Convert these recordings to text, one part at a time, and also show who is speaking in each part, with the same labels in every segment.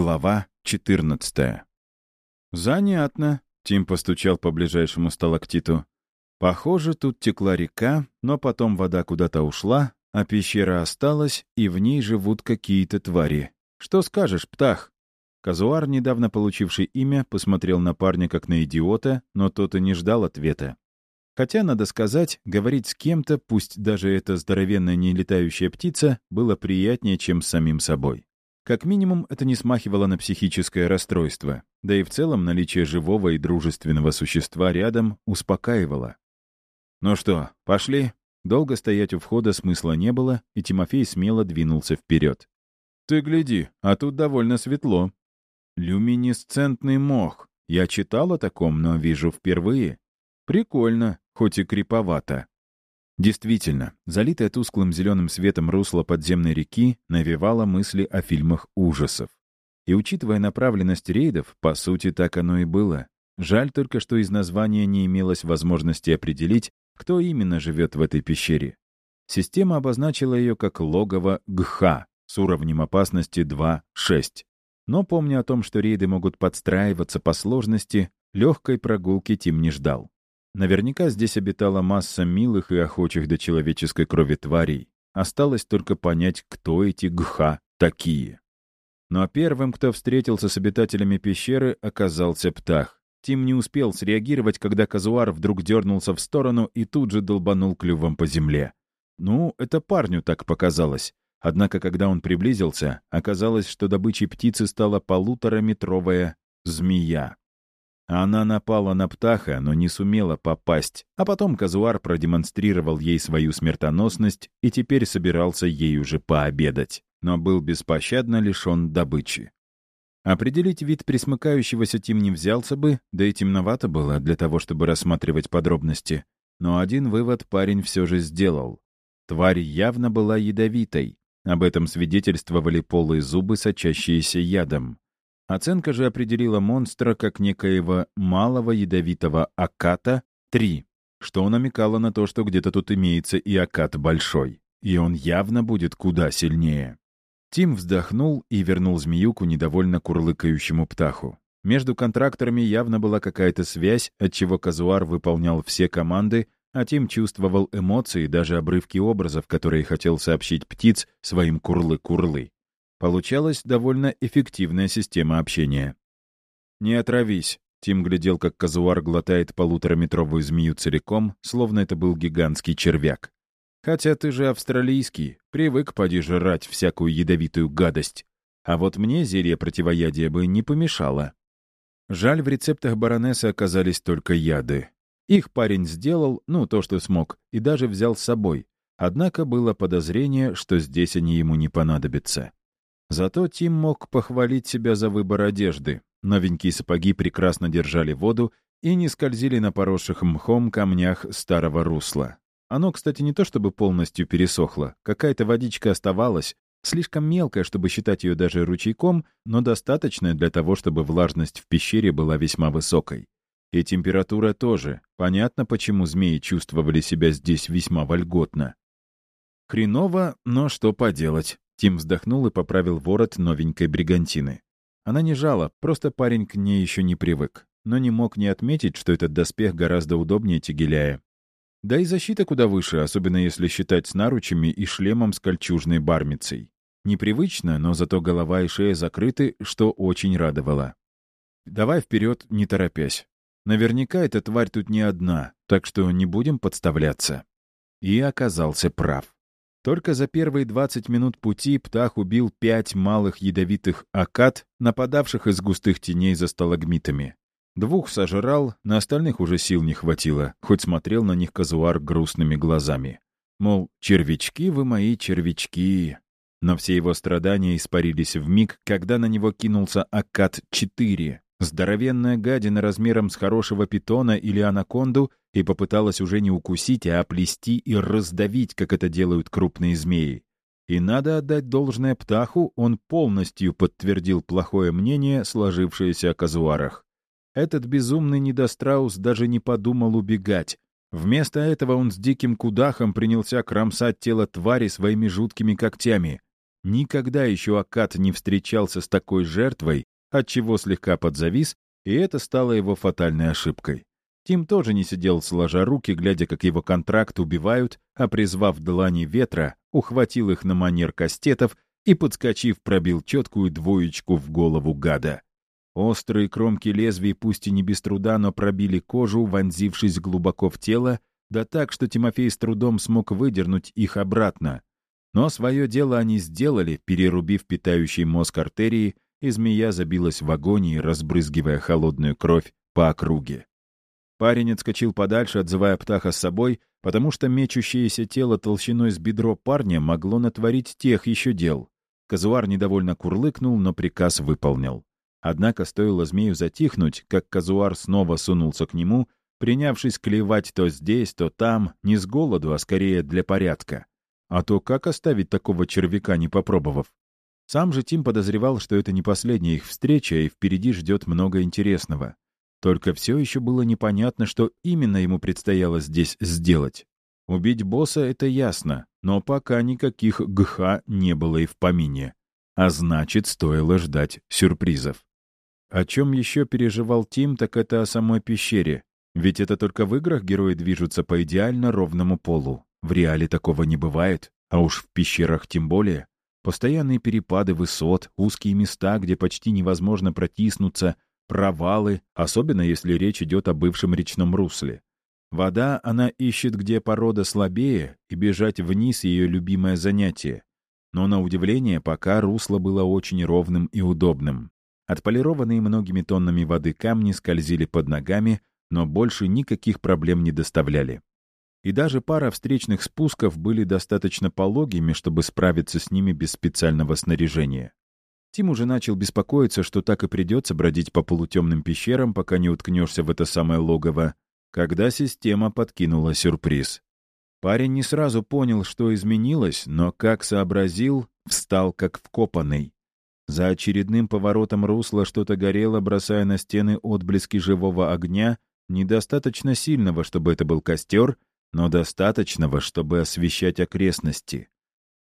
Speaker 1: Глава 14 «Занятно», — Тим постучал по ближайшему сталактиту. «Похоже, тут текла река, но потом вода куда-то ушла, а пещера осталась, и в ней живут какие-то твари. Что скажешь, птах?» Казуар, недавно получивший имя, посмотрел на парня как на идиота, но тот и не ждал ответа. Хотя, надо сказать, говорить с кем-то, пусть даже это здоровенная нелетающая птица, было приятнее, чем с самим собой. Как минимум, это не смахивало на психическое расстройство, да и в целом наличие живого и дружественного существа рядом успокаивало. «Ну что, пошли?» Долго стоять у входа смысла не было, и Тимофей смело двинулся вперед. «Ты гляди, а тут довольно светло». «Люминесцентный мох. Я читал о таком, но вижу впервые. Прикольно, хоть и криповато». Действительно, залитое тусклым зеленым светом русло подземной реки навевало мысли о фильмах ужасов. И учитывая направленность рейдов, по сути, так оно и было. Жаль только, что из названия не имелось возможности определить, кто именно живет в этой пещере. Система обозначила ее как логово ГХ с уровнем опасности 2-6. Но помня о том, что рейды могут подстраиваться по сложности, легкой прогулки Тим не ждал. Наверняка здесь обитала масса милых и охочих до человеческой крови тварей. Осталось только понять, кто эти гха такие. Но первым, кто встретился с обитателями пещеры, оказался птах. Тим не успел среагировать, когда казуар вдруг дернулся в сторону и тут же долбанул клювом по земле. Ну, это парню так показалось. Однако, когда он приблизился, оказалось, что добычей птицы стала полутораметровая змея. Она напала на птаха, но не сумела попасть, а потом казуар продемонстрировал ей свою смертоносность и теперь собирался ей уже пообедать, но был беспощадно лишен добычи. Определить вид присмыкающегося Тим не взялся бы, да и темновато было для того, чтобы рассматривать подробности. Но один вывод парень все же сделал. Тварь явно была ядовитой. Об этом свидетельствовали полые зубы, сочащиеся ядом. Оценка же определила монстра как некоего малого ядовитого аката 3, что намекало на то, что где-то тут имеется и акат большой. И он явно будет куда сильнее. Тим вздохнул и вернул змеюку недовольно курлыкающему птаху. Между контракторами явно была какая-то связь, отчего Казуар выполнял все команды, а Тим чувствовал эмоции, даже обрывки образов, которые хотел сообщить птиц своим курлы-курлы. Получалась довольно эффективная система общения. «Не отравись», — Тим глядел, как казуар глотает полутораметровую змею целиком, словно это был гигантский червяк. «Хотя ты же австралийский, привык поди всякую ядовитую гадость. А вот мне зелье противоядия бы не помешало». Жаль, в рецептах баронессы оказались только яды. Их парень сделал, ну, то, что смог, и даже взял с собой. Однако было подозрение, что здесь они ему не понадобятся. Зато Тим мог похвалить себя за выбор одежды. Новенькие сапоги прекрасно держали воду и не скользили на поросших мхом камнях старого русла. Оно, кстати, не то чтобы полностью пересохло, какая-то водичка оставалась, слишком мелкая, чтобы считать ее даже ручейком, но достаточная для того, чтобы влажность в пещере была весьма высокой. И температура тоже. Понятно, почему змеи чувствовали себя здесь весьма вольготно. Хреново, но что поделать. Тим вздохнул и поправил ворот новенькой бригантины. Она не жала, просто парень к ней еще не привык, но не мог не отметить, что этот доспех гораздо удобнее тягеляя. Да и защита куда выше, особенно если считать с наручами и шлемом с кольчужной бармицей. Непривычно, но зато голова и шея закрыты, что очень радовало. «Давай вперед, не торопясь. Наверняка эта тварь тут не одна, так что не будем подставляться». И оказался прав. Только за первые 20 минут пути Птах убил пять малых ядовитых акад, нападавших из густых теней за сталагмитами. Двух сожрал, на остальных уже сил не хватило, хоть смотрел на них казуар грустными глазами. Мол, червячки вы мои червячки. Но все его страдания испарились в миг, когда на него кинулся Акад-4, Здоровенная гадина размером с хорошего питона или анаконду и попыталась уже не укусить, а оплести и раздавить, как это делают крупные змеи. И надо отдать должное птаху, он полностью подтвердил плохое мнение, сложившееся о казуарах. Этот безумный недостраус даже не подумал убегать. Вместо этого он с диким кудахом принялся кромсать тело твари своими жуткими когтями. Никогда еще Акад не встречался с такой жертвой, отчего слегка подзавис, и это стало его фатальной ошибкой. Тим тоже не сидел сложа руки, глядя, как его контракт убивают, а призвав длани ветра, ухватил их на манер кастетов и, подскочив, пробил четкую двоечку в голову гада. Острые кромки лезвий, пусть и не без труда, но пробили кожу, вонзившись глубоко в тело, да так, что Тимофей с трудом смог выдернуть их обратно. Но свое дело они сделали, перерубив питающий мозг артерии, и змея забилась в агонии, разбрызгивая холодную кровь по округе. Парень отскочил подальше, отзывая птаха с собой, потому что мечущееся тело толщиной с бедро парня могло натворить тех еще дел. Казуар недовольно курлыкнул, но приказ выполнил. Однако стоило змею затихнуть, как казуар снова сунулся к нему, принявшись клевать то здесь, то там, не с голоду, а скорее для порядка. А то как оставить такого червяка, не попробовав? Сам же Тим подозревал, что это не последняя их встреча, и впереди ждет много интересного. Только все еще было непонятно, что именно ему предстояло здесь сделать. Убить босса — это ясно, но пока никаких ГХ не было и в помине. А значит, стоило ждать сюрпризов. О чем еще переживал Тим, так это о самой пещере. Ведь это только в играх герои движутся по идеально ровному полу. В реале такого не бывает, а уж в пещерах тем более. Постоянные перепады высот, узкие места, где почти невозможно протиснуться — провалы, особенно если речь идет о бывшем речном русле. Вода она ищет, где порода слабее, и бежать вниз — ее любимое занятие. Но, на удивление, пока русло было очень ровным и удобным. Отполированные многими тоннами воды камни скользили под ногами, но больше никаких проблем не доставляли. И даже пара встречных спусков были достаточно пологими, чтобы справиться с ними без специального снаряжения. Тим уже начал беспокоиться, что так и придется бродить по полутемным пещерам, пока не уткнешься в это самое логово, когда система подкинула сюрприз. Парень не сразу понял, что изменилось, но, как сообразил, встал как вкопанный. За очередным поворотом русла что-то горело, бросая на стены отблески живого огня, недостаточно сильного, чтобы это был костер, но достаточного, чтобы освещать окрестности.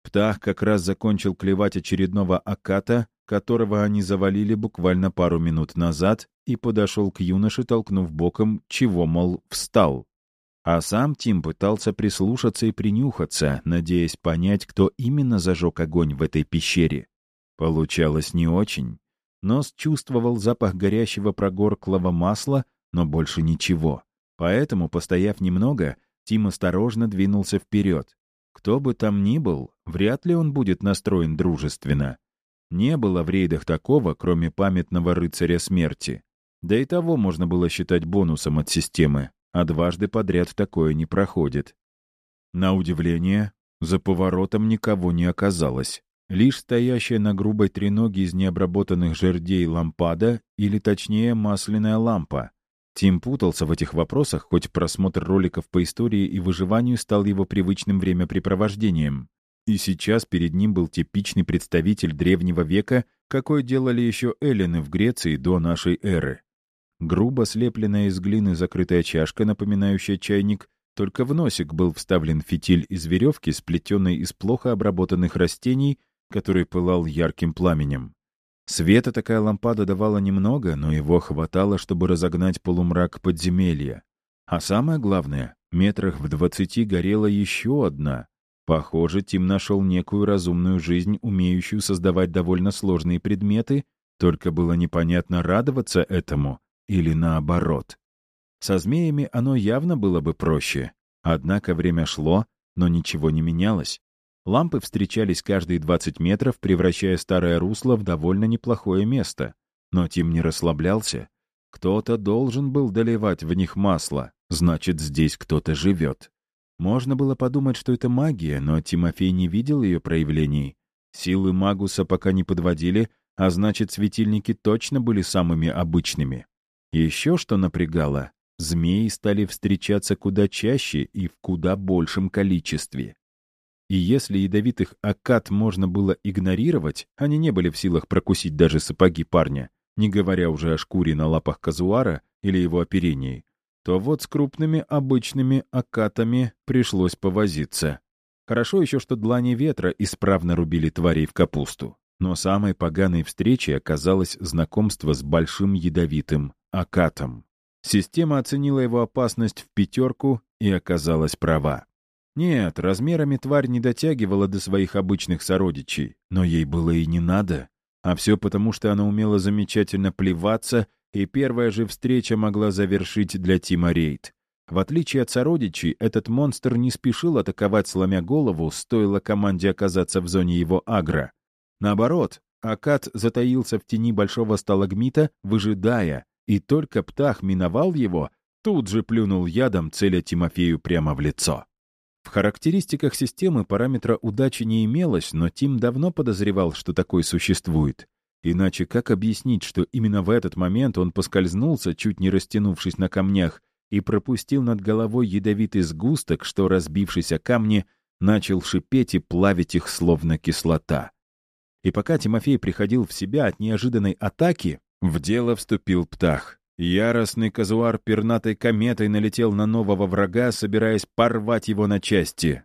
Speaker 1: Птах как раз закончил клевать очередного аката, которого они завалили буквально пару минут назад, и подошел к юноше, толкнув боком, чего, мол, встал. А сам Тим пытался прислушаться и принюхаться, надеясь понять, кто именно зажег огонь в этой пещере. Получалось не очень. Нос чувствовал запах горящего прогорклого масла, но больше ничего. Поэтому, постояв немного, Тим осторожно двинулся вперед. Кто бы там ни был, вряд ли он будет настроен дружественно. Не было в рейдах такого, кроме памятного рыцаря смерти. Да и того можно было считать бонусом от системы, а дважды подряд такое не проходит. На удивление, за поворотом никого не оказалось. Лишь стоящая на грубой треноге из необработанных жердей лампада, или точнее масляная лампа, Тим путался в этих вопросах, хоть просмотр роликов по истории и выживанию стал его привычным времяпрепровождением. И сейчас перед ним был типичный представитель древнего века, какой делали еще эллины в Греции до нашей эры. Грубо слепленная из глины закрытая чашка, напоминающая чайник, только в носик был вставлен фитиль из веревки, сплетенной из плохо обработанных растений, который пылал ярким пламенем. Света такая лампада давала немного, но его хватало, чтобы разогнать полумрак подземелья. А самое главное, метрах в двадцати горела еще одна. Похоже, Тим нашел некую разумную жизнь, умеющую создавать довольно сложные предметы, только было непонятно, радоваться этому или наоборот. Со змеями оно явно было бы проще. Однако время шло, но ничего не менялось. Лампы встречались каждые 20 метров, превращая старое русло в довольно неплохое место. Но Тим не расслаблялся. Кто-то должен был доливать в них масло, значит, здесь кто-то живет. Можно было подумать, что это магия, но Тимофей не видел ее проявлений. Силы Магуса пока не подводили, а значит, светильники точно были самыми обычными. Еще что напрягало, змеи стали встречаться куда чаще и в куда большем количестве. И если ядовитых акад можно было игнорировать, они не были в силах прокусить даже сапоги парня, не говоря уже о шкуре на лапах казуара или его оперении, то вот с крупными обычными акатами пришлось повозиться. Хорошо еще, что длани ветра исправно рубили тварей в капусту. Но самой поганой встречей оказалось знакомство с большим ядовитым акатом. Система оценила его опасность в пятерку и оказалась права. Нет, размерами тварь не дотягивала до своих обычных сородичей, но ей было и не надо. А все потому, что она умела замечательно плеваться, и первая же встреча могла завершить для Тима рейд. В отличие от сородичей, этот монстр не спешил атаковать, сломя голову, стоило команде оказаться в зоне его агро. Наоборот, Акад затаился в тени большого сталагмита, выжидая, и только Птах миновал его, тут же плюнул ядом, целя Тимофею прямо в лицо. В характеристиках системы параметра удачи не имелось, но Тим давно подозревал, что такой существует. Иначе как объяснить, что именно в этот момент он поскользнулся, чуть не растянувшись на камнях, и пропустил над головой ядовитый сгусток, что, разбившись о камни, начал шипеть и плавить их словно кислота. И пока Тимофей приходил в себя от неожиданной атаки, в дело вступил Птах. Яростный казуар пернатой кометой налетел на нового врага, собираясь порвать его на части.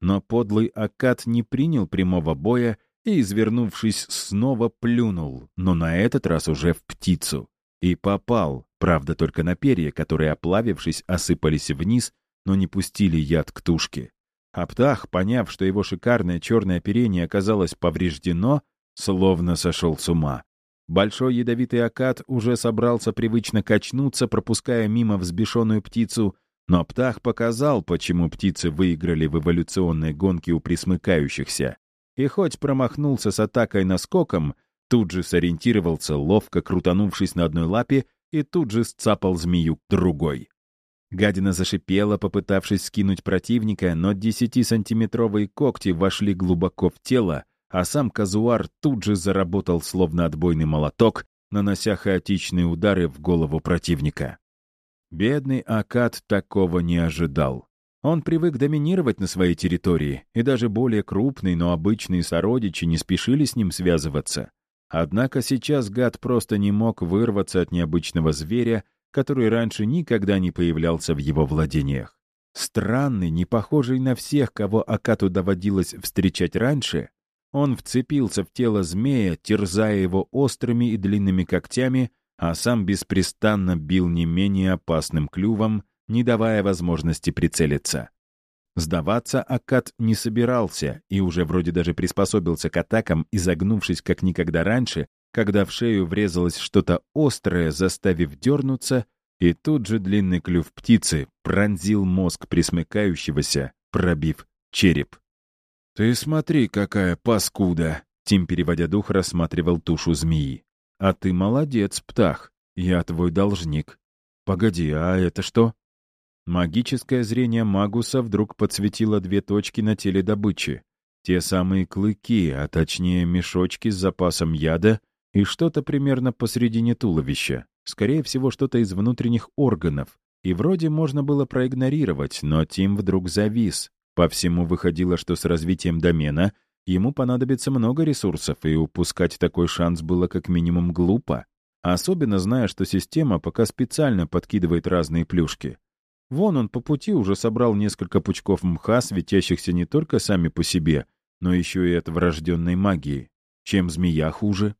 Speaker 1: Но подлый Акад не принял прямого боя и, извернувшись, снова плюнул, но на этот раз уже в птицу. И попал, правда, только на перья, которые, оплавившись, осыпались вниз, но не пустили яд к тушке. А птах, поняв, что его шикарное черное оперение оказалось повреждено, словно сошел с ума. Большой ядовитый акад уже собрался привычно качнуться, пропуская мимо взбешенную птицу, но птах показал, почему птицы выиграли в эволюционной гонке у присмыкающихся. И хоть промахнулся с атакой наскоком, тут же сориентировался, ловко крутанувшись на одной лапе, и тут же сцапал змею другой. Гадина зашипела, попытавшись скинуть противника, но 10-сантиметровые когти вошли глубоко в тело, а сам казуар тут же заработал словно отбойный молоток, нанося хаотичные удары в голову противника. Бедный Акад такого не ожидал. Он привык доминировать на своей территории, и даже более крупные, но обычные сородичи не спешили с ним связываться. Однако сейчас гад просто не мог вырваться от необычного зверя, который раньше никогда не появлялся в его владениях. Странный, не похожий на всех, кого Акату доводилось встречать раньше, он вцепился в тело змея, терзая его острыми и длинными когтями, а сам беспрестанно бил не менее опасным клювом, не давая возможности прицелиться. Сдаваться Акад не собирался и уже вроде даже приспособился к атакам, изогнувшись как никогда раньше, когда в шею врезалось что-то острое, заставив дернуться, и тут же длинный клюв птицы пронзил мозг присмыкающегося, пробив череп. «Ты смотри, какая паскуда!» Тим, переводя дух, рассматривал тушу змеи. «А ты молодец, птах. Я твой должник. Погоди, а это что?» Магическое зрение Магуса вдруг подсветило две точки на теле добычи. Те самые клыки, а точнее мешочки с запасом яда и что-то примерно посредине туловища. Скорее всего, что-то из внутренних органов. И вроде можно было проигнорировать, но Тим вдруг завис. По всему выходило, что с развитием домена ему понадобится много ресурсов, и упускать такой шанс было как минимум глупо. Особенно зная, что система пока специально подкидывает разные плюшки. Вон он по пути уже собрал несколько пучков мха, светящихся не только сами по себе, но еще и от врожденной магии. Чем змея хуже?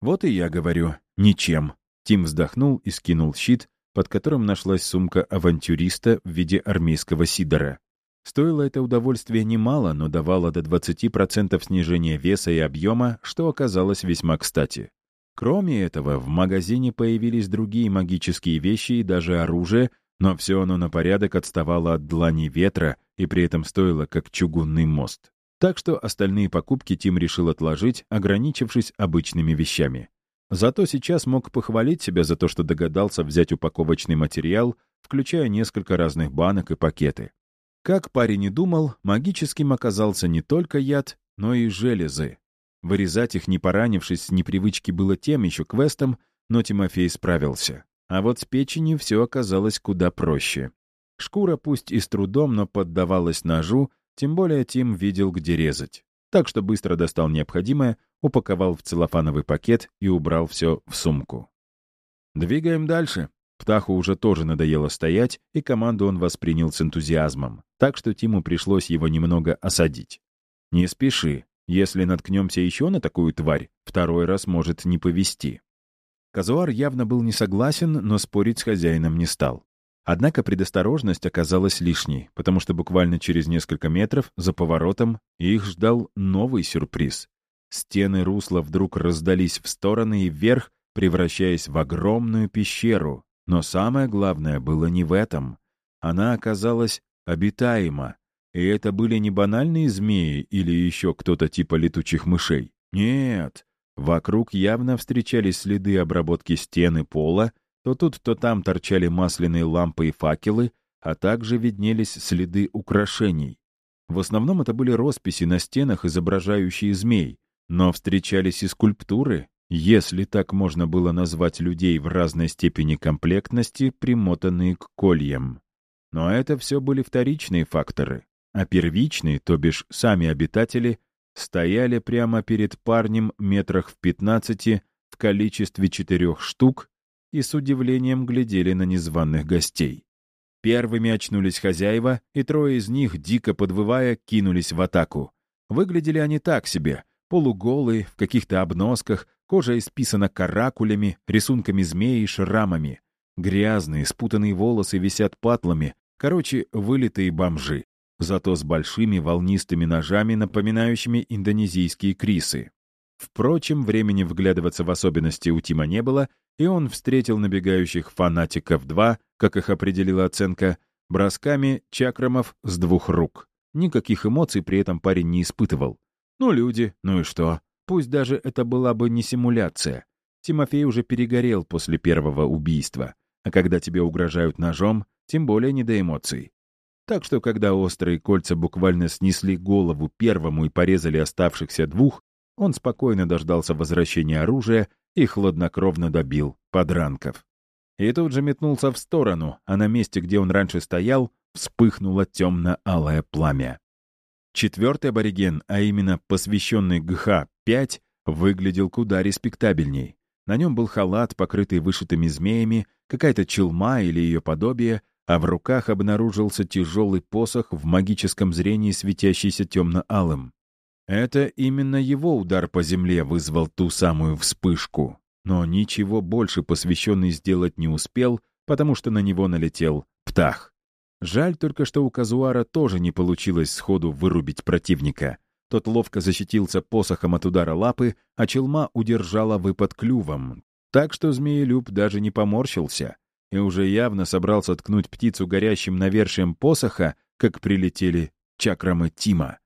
Speaker 1: Вот и я говорю, ничем. Тим вздохнул и скинул щит, под которым нашлась сумка авантюриста в виде армейского сидора. Стоило это удовольствие немало, но давало до 20% снижения веса и объема, что оказалось весьма кстати. Кроме этого, в магазине появились другие магические вещи и даже оружие, но все оно на порядок отставало от длани ветра и при этом стоило как чугунный мост. Так что остальные покупки Тим решил отложить, ограничившись обычными вещами. Зато сейчас мог похвалить себя за то, что догадался взять упаковочный материал, включая несколько разных банок и пакеты. Как парень и думал, магическим оказался не только яд, но и железы. Вырезать их, не поранившись с непривычки, было тем еще квестом, но Тимофей справился. А вот с печенью все оказалось куда проще. Шкура пусть и с трудом, но поддавалась ножу, тем более Тим видел, где резать. Так что быстро достал необходимое, упаковал в целлофановый пакет и убрал все в сумку. «Двигаем дальше». Птаху уже тоже надоело стоять, и команду он воспринял с энтузиазмом. так что Тиму пришлось его немного осадить. «Не спеши. Если наткнемся еще на такую тварь, второй раз может не повести». Казуар явно был не согласен, но спорить с хозяином не стал. Однако предосторожность оказалась лишней, потому что буквально через несколько метров за поворотом их ждал новый сюрприз. Стены русла вдруг раздались в стороны и вверх, превращаясь в огромную пещеру. Но самое главное было не в этом. Она оказалась обитаема. И это были не банальные змеи или еще кто-то типа летучих мышей. Нет, вокруг явно встречались следы обработки стены пола, то тут, то там торчали масляные лампы и факелы, а также виднелись следы украшений. В основном это были росписи на стенах, изображающие змей, но встречались и скульптуры, если так можно было назвать людей в разной степени комплектности, примотанные к кольям. Но это все были вторичные факторы, а первичные, то бишь сами обитатели, стояли прямо перед парнем метрах в 15 в количестве четырех штук и с удивлением глядели на незваных гостей. Первыми очнулись хозяева, и трое из них, дико подвывая, кинулись в атаку. Выглядели они так себе, полуголые, в каких-то обносках, кожа исписана каракулями, рисунками змей и шрамами. Грязные, спутанные волосы висят патлами, короче, вылитые бомжи, зато с большими волнистыми ножами, напоминающими индонезийские крисы. Впрочем, времени вглядываться в особенности у Тима не было, и он встретил набегающих фанатиков два, как их определила оценка, бросками чакрамов с двух рук. Никаких эмоций при этом парень не испытывал. Ну, люди, ну и что? Пусть даже это была бы не симуляция. Тимофей уже перегорел после первого убийства, а когда тебе угрожают ножом, тем более не до эмоций. Так что, когда острые кольца буквально снесли голову первому и порезали оставшихся двух, он спокойно дождался возвращения оружия и хладнокровно добил подранков. И тут же метнулся в сторону, а на месте, где он раньше стоял, вспыхнуло темно-алое пламя. Четвертый абориген, а именно посвященный ГХ-5, выглядел куда респектабельней. На нем был халат, покрытый вышитыми змеями, какая-то челма или ее подобие, а в руках обнаружился тяжелый посох в магическом зрении, светящийся темно-алым. Это именно его удар по земле вызвал ту самую вспышку. Но ничего больше посвященный сделать не успел, потому что на него налетел птах. Жаль только, что у Казуара тоже не получилось сходу вырубить противника. Тот ловко защитился посохом от удара лапы, а челма удержала выпад клювом. Так что змеелюб даже не поморщился и уже явно собрался ткнуть птицу горящим навершием посоха, как прилетели чакрамы Тима.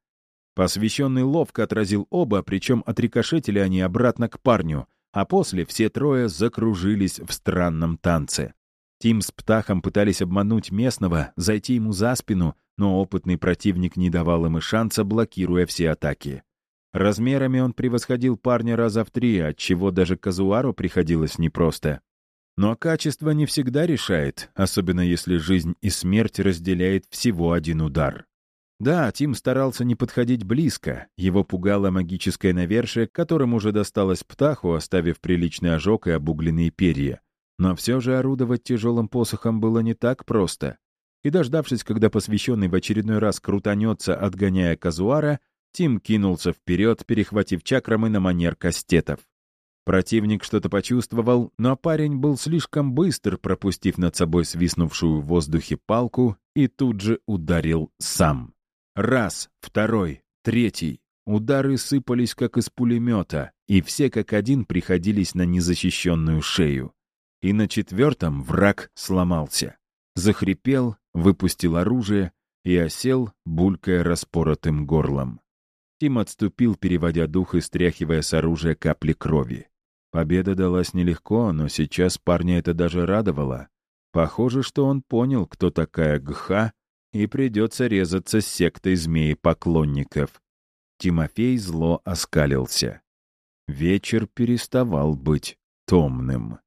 Speaker 1: Посвященный ловко отразил оба, причем отрикошетили они обратно к парню, а после все трое закружились в странном танце. Тим с Птахом пытались обмануть местного, зайти ему за спину, но опытный противник не давал им и шанса, блокируя все атаки. Размерами он превосходил парня раза в три, отчего даже Казуару приходилось непросто. Но качество не всегда решает, особенно если жизнь и смерть разделяет всего один удар. Да, Тим старался не подходить близко. Его пугало магическое навершие, которым уже досталось птаху, оставив приличный ожог и обугленные перья. Но все же орудовать тяжелым посохом было не так просто. И дождавшись, когда посвященный в очередной раз крутанется, отгоняя казуара, Тим кинулся вперед, перехватив чакрамы на манер кастетов. Противник что-то почувствовал, но парень был слишком быстр, пропустив над собой свистнувшую в воздухе палку, и тут же ударил сам. Раз, второй, третий. Удары сыпались, как из пулемета, и все как один приходились на незащищенную шею. И на четвертом враг сломался. Захрипел, выпустил оружие и осел, булькая распоротым горлом. Тим отступил, переводя дух и стряхивая с оружия капли крови. Победа далась нелегко, но сейчас парня это даже радовало. Похоже, что он понял, кто такая Гха и придется резаться с сектой змеи-поклонников. Тимофей зло оскалился. Вечер переставал быть томным.